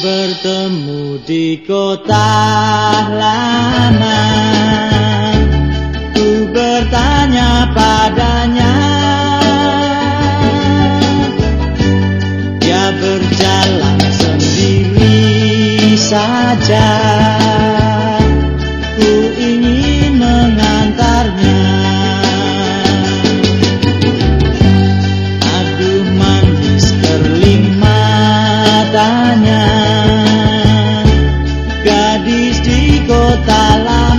bertemu di kota lama Ku bertanya padanya Dia berjalan sendiri saja. Ku ingin mengantarnya. Aduh manis kerling matanya di